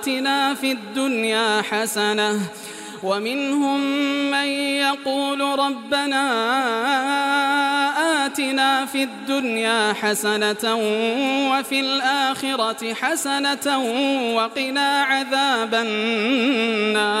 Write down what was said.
آتنا في الدنيا حسنة ومنهم من يقول ربنا آتنا في الدنيا حسنة وفي الآخرة حسنة وقنا عذاب النار